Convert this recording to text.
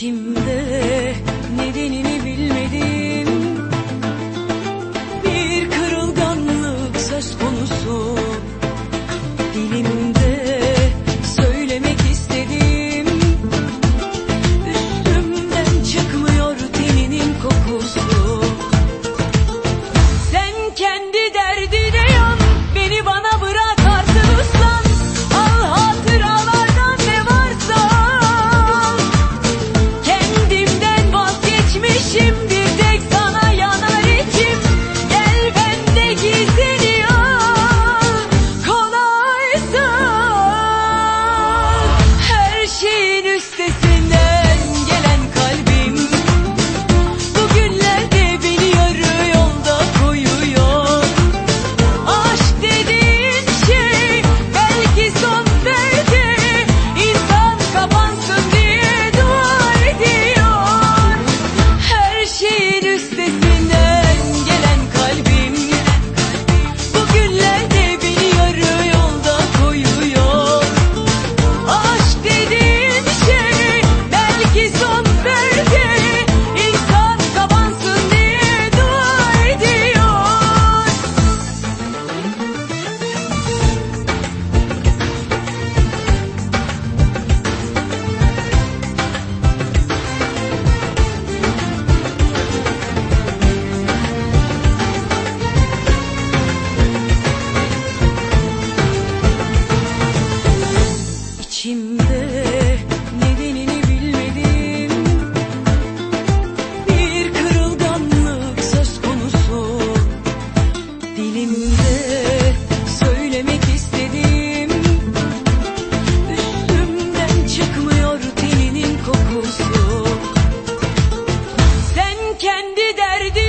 içimde. şimdi kendi derdi